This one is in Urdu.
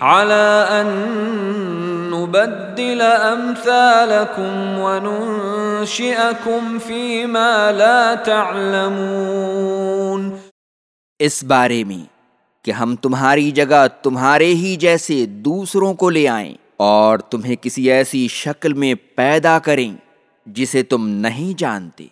على أن نبدل أمثالكم وننشئكم فيما لا تعلمون. اس بارے میں کہ ہم تمہاری جگہ تمہارے ہی جیسے دوسروں کو لے آئیں اور تمہیں کسی ایسی شکل میں پیدا کریں جسے تم نہیں جانتے۔